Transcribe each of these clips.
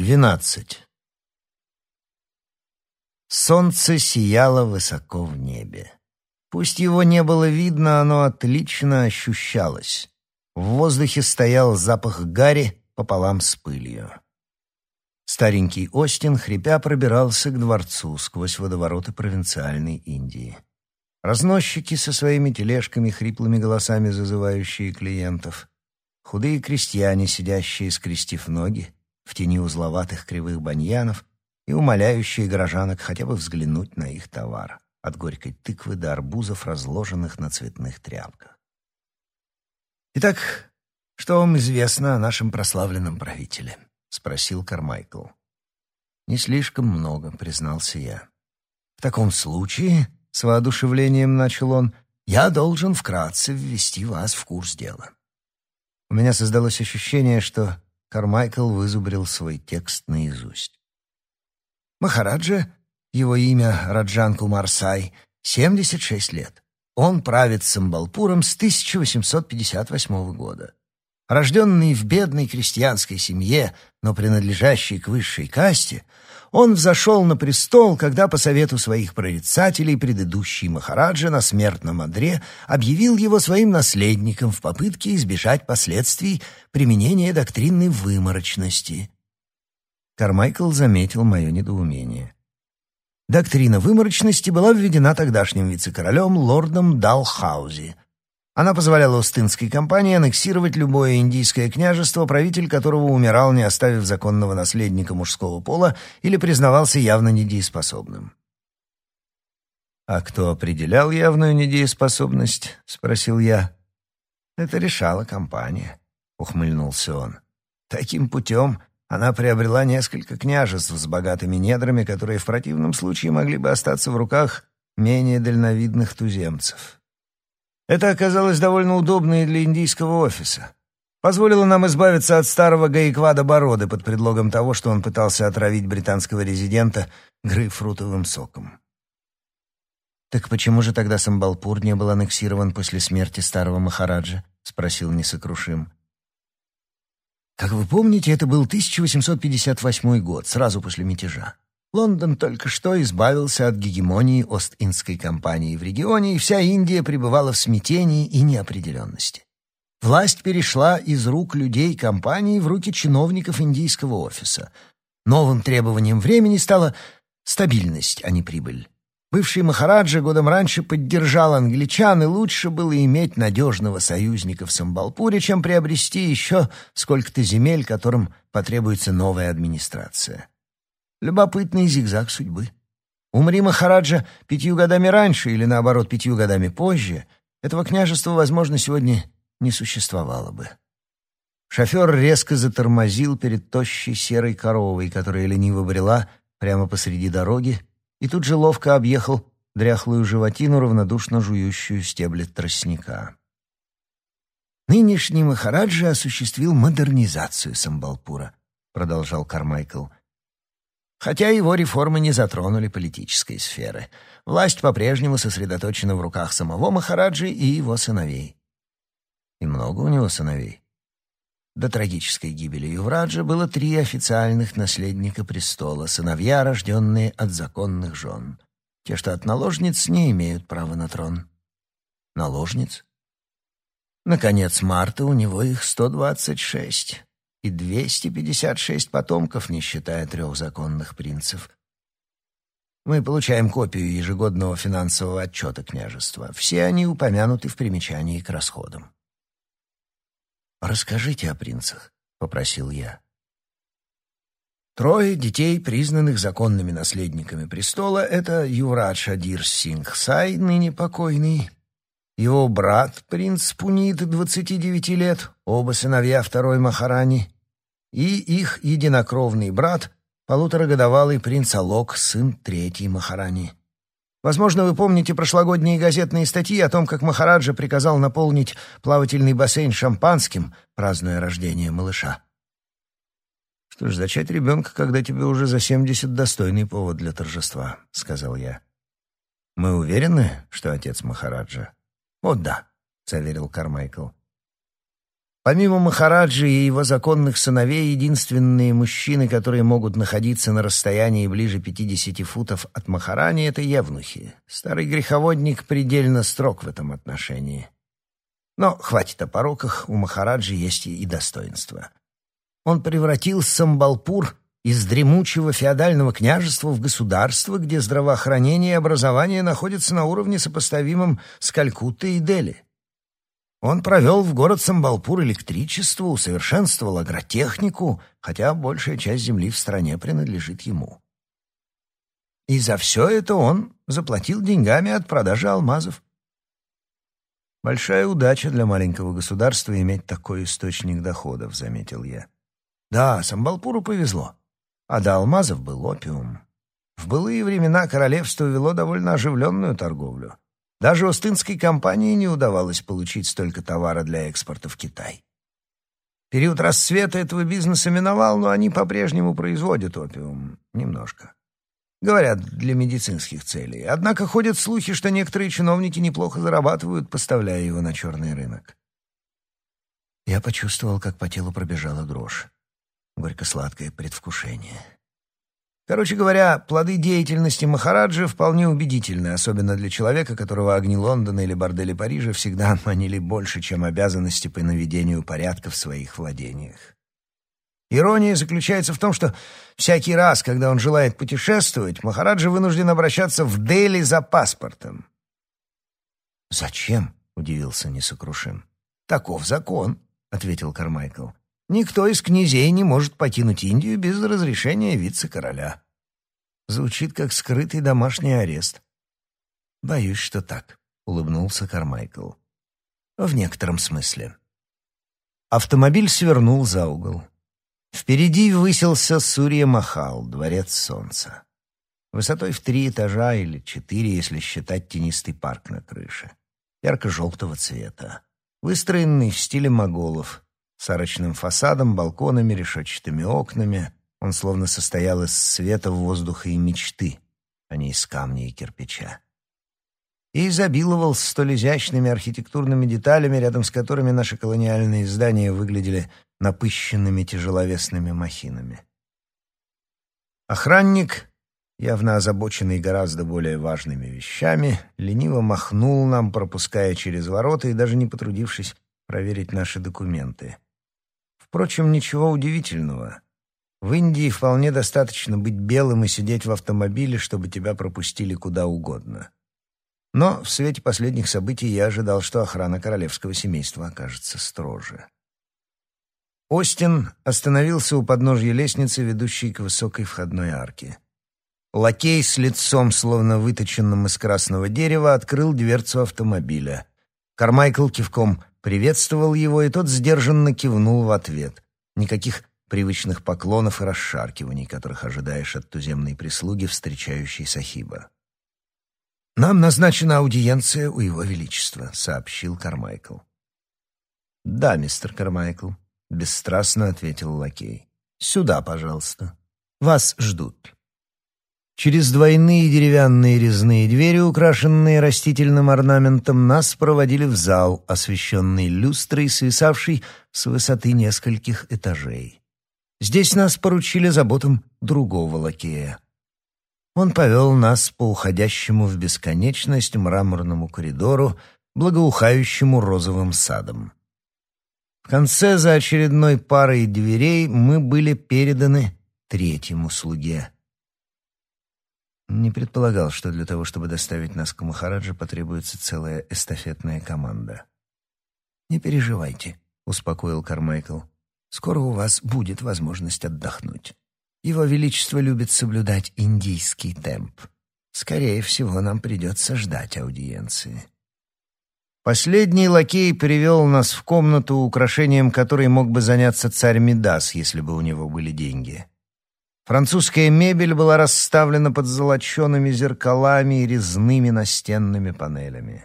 Двенадцать. Солнце сияло высоко в небе. Пусть его не было видно, оно отлично ощущалось. В воздухе стоял запах гари пополам с пылью. Старенький Остин, хрипя, пробирался к дворцу сквозь водовороты провинциальной Индии. Разносчики со своими тележками, хриплыми голосами зазывающие клиентов. Худые крестьяне, сидящие, скрестив ноги, в тени узловатых кривых баньянов и умоляющие горожанок хотя бы взглянуть на их товар, от горькой тыквы до арбузов, разложенных на цветных тряпках. «Итак, что вам известно о нашем прославленном правителе?» — спросил Кармайкл. «Не слишком много», — признался я. «В таком случае», — с воодушевлением начал он, — «я должен вкратце ввести вас в курс дела». У меня создалось ощущение, что Кармайкл вызубрил свой текст наизусть. Махараджа, его имя Раджан Кумар Сай, 76 лет. Он правит Самбалпуром с 1858 года. Рожденный в бедной крестьянской семье, но принадлежащий к высшей касте, он взошел на престол, когда по совету своих прорицателей предыдущий Махараджа на смертном одре объявил его своим наследником в попытке избежать последствий применения доктрины выморочности. Кармайкл заметил мое недоумение. Доктрина выморочности была введена тогдашним вице-королем лордом Далхаузи — она позволяла Остинской компании аннексировать любое индийское княжество, правитель которого умирал, не оставив законного наследника мужского пола или признавался явно недееспособным. «А кто определял явную недееспособность?» — спросил я. «Это решала компания», — ухмыльнулся он. «Таким путем она приобрела несколько княжеств с богатыми недрами, которые в противном случае могли бы остаться в руках менее дальновидных туземцев». Это оказалось довольно удобно и для индийского офиса. Позволило нам избавиться от старого Гаиквада Бороды под предлогом того, что он пытался отравить британского резидента грейпфрутовым соком. «Так почему же тогда Самбалпур не был аннексирован после смерти старого Махараджа?» — спросил Несокрушим. «Как вы помните, это был 1858 год, сразу после мятежа. Лондон только что избавился от гегемонии Ост-Индской компании в регионе, и вся Индия пребывала в смятении и неопределенности. Власть перешла из рук людей компании в руки чиновников индийского офиса. Новым требованием времени стала стабильность, а не прибыль. Бывший Махараджа годом раньше поддержал англичан, и лучше было иметь надежного союзника в Самбалпуре, чем приобрести еще сколько-то земель, которым потребуется новая администрация. Любопытный зигзаг судьбы. Умри Махараджа пятью годами раньше или, наоборот, пятью годами позже, этого княжества, возможно, сегодня не существовало бы. Шофер резко затормозил перед тощей серой коровой, которая лениво брела прямо посреди дороги, и тут же ловко объехал дряхлую животину, равнодушно жующую стебли тростника. «Нынешний Махараджа осуществил модернизацию Самбалпура», — продолжал Кармайкл — Хотя его реформы не затронули политической сферы. Власть по-прежнему сосредоточена в руках самого Махараджи и его сыновей. И много у него сыновей. До трагической гибели Ювраджа было три официальных наследника престола, сыновья, рожденные от законных жен. Те, что от наложниц, не имеют права на трон. Наложниц? Наконец марта у него их 126 и двести пятьдесят шесть потомков, не считая трех законных принцев. Мы получаем копию ежегодного финансового отчета княжества. Все они упомянуты в примечании к расходам. «Расскажите о принцах», — попросил я. Трое детей, признанных законными наследниками престола, это Юврадж Адир Сингсай, ныне покойный, его брат, принц Пунит, 29 лет, оба сыновья второй Махарани, и их единокровный брат, полуторагодовалый принц Алок, сын третьей Махарани. Возможно, вы помните прошлогодние газетные статьи о том, как Махараджа приказал наполнить плавательный бассейн шампанским, празднуя рождение малыша. «Что ж, зачать ребенка, когда тебе уже за семьдесят, достойный повод для торжества», — сказал я. «Мы уверены, что отец Махараджа?» «О, да», — заверил Кармайкл. Помимо Махараджи и его законных сыновей, единственные мужчины, которые могут находиться на расстоянии ближе 50 футов от Махарани, это евнухи. Старый греховодник предельно строг в этом отношении. Но хватит о пороках, у Махараджи есть и достоинства. Он превратил Самбалпур из дремучего феодального княжества в государство, где здравоохранение и образование находятся на уровне сопоставимом с Калькуттой и Дели. Он провел в город Самбалпур электричество, усовершенствовал агротехнику, хотя большая часть земли в стране принадлежит ему. И за все это он заплатил деньгами от продажи алмазов. «Большая удача для маленького государства иметь такой источник доходов», — заметил я. «Да, Самбалпуру повезло. А до алмазов был опиум. В былые времена королевство вело довольно оживленную торговлю. Даже Остинской компании не удавалось получить столько товара для экспорта в Китай. Период расцвета этого бизнеса миновал, но они по-прежнему производят опиум. Немножко. Говорят, для медицинских целей. Однако ходят слухи, что некоторые чиновники неплохо зарабатывают, поставляя его на черный рынок. Я почувствовал, как по телу пробежала дрожь. Горько-сладкое предвкушение. Короче говоря, плоды деятельности Махараджи вполне убедительны, особенно для человека, которого огни Лондона или бордели Парижа всегда манили больше, чем обязанности по наведению порядка в своих владениях. Ирония заключается в том, что всякий раз, когда он желает путешествовать, Махараджа вынужден обращаться в Дели за паспортом. «Зачем?» — удивился несокрушим. «Таков закон», — ответил Кармайкл. Никто из князей не может покинуть Индию без разрешения вице-короля. Звучит как скрытый домашний арест. Боюсь, что так, улыбнулся Кармайкл. В некотором смысле. Автомобиль свернул за угол. Впереди высился Сурья-Махал, дворец солнца. Высотой в три этажа или четыре, если считать тенистый парк на крыше. Ярко-желтого цвета. Выстроенный в стиле моголов, с арочным фасадом, балконами, решетчатыми окнами. Он словно состоял из света, воздуха и мечты, а не из камня и кирпича. И изобиловал столь изящными архитектурными деталями, рядом с которыми наши колониальные здания выглядели напыщенными тяжеловесными махинами. Охранник, явно озабоченный гораздо более важными вещами, лениво махнул нам, пропуская через ворота и даже не потрудившись проверить наши документы. Впрочем, ничего удивительного. В Индии вполне достаточно быть белым и сидеть в автомобиле, чтобы тебя пропустили куда угодно. Но в свете последних событий я ожидал, что охрана королевского семейства окажется строже. Остин остановился у подножья лестницы, ведущей к высокой входной арке. Лакей с лицом, словно выточенным из красного дерева, открыл дверцу автомобиля. Кармайкл кивком приветствовал его, и тот сдержанно кивнул в ответ. Никаких привычных поклонов и расшаркиваний, которых ожидаешь от туземной прислуги, встречающей Сахиба. «Нам назначена аудиенция у Его Величества», — сообщил Кармайкл. «Да, мистер Кармайкл», — бесстрастно ответил лакей. «Сюда, пожалуйста. Вас ждут». Через двойные деревянные резные двери, украшенные растительным орнаментом, нас проводили в зал, освещенный люстрой, свисавшей с высоты нескольких этажей. Здесь нас поручили заботам другого лакея. Он повел нас по уходящему в бесконечность мраморному коридору, благоухающему розовым садом. В конце за очередной парой дверей мы были переданы третьему слуге — не предполагал, что для того, чтобы доставить нас к Махараджа, потребуется целая эстафетная команда. «Не переживайте», — успокоил Кармайкл. «Скоро у вас будет возможность отдохнуть. Его Величество любит соблюдать индийский темп. Скорее всего, нам придется ждать аудиенции». Последний лакей привел нас в комнату, украшением которой мог бы заняться царь Мидас, если бы у него были деньги. Французская мебель была расставлена под золочеными зеркалами и резными настенными панелями.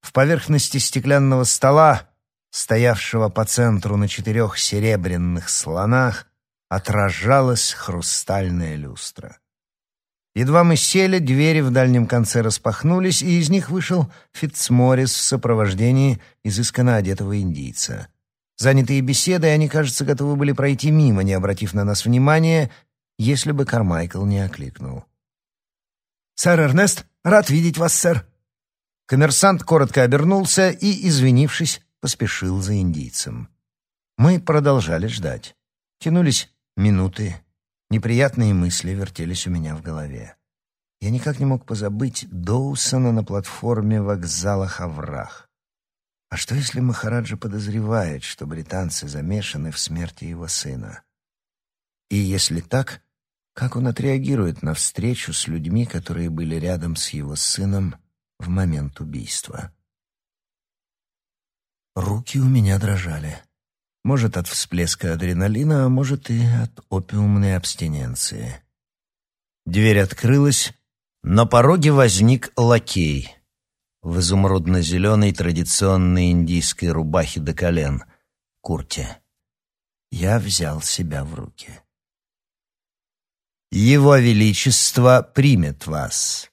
В поверхности стеклянного стола, стоявшего по центру на четырех серебряных слонах, отражалась хрустальная люстра. Едва мы сели, двери в дальнем конце распахнулись, и из них вышел Фитцморис в сопровождении изысканно одетого индийца. Занятые беседой, они, кажется, готовы были пройти мимо, не обратив на нас внимания, если бы Кармайкл не окликнул. «Сэр Эрнест, рад видеть вас, сэр!» Коммерсант коротко обернулся и, извинившись, поспешил за индийцем. Мы продолжали ждать. Тянулись минуты. Неприятные мысли вертелись у меня в голове. Я никак не мог позабыть Доусона на платформе вокзала Хаврах. А что, если Махараджа подозревает, что британцы замешаны в смерти его сына? И если так, как он отреагирует на встречу с людьми, которые были рядом с его сыном в момент убийства? Руки у меня дрожали. Может, от всплеска адреналина, а может и от опиумной абстиненции. Дверь открылась, на пороге возник лакей в изумрудно-зеленой традиционной индийской рубахе до колен, курте. Я взял себя в руки. «Его Величество примет вас»,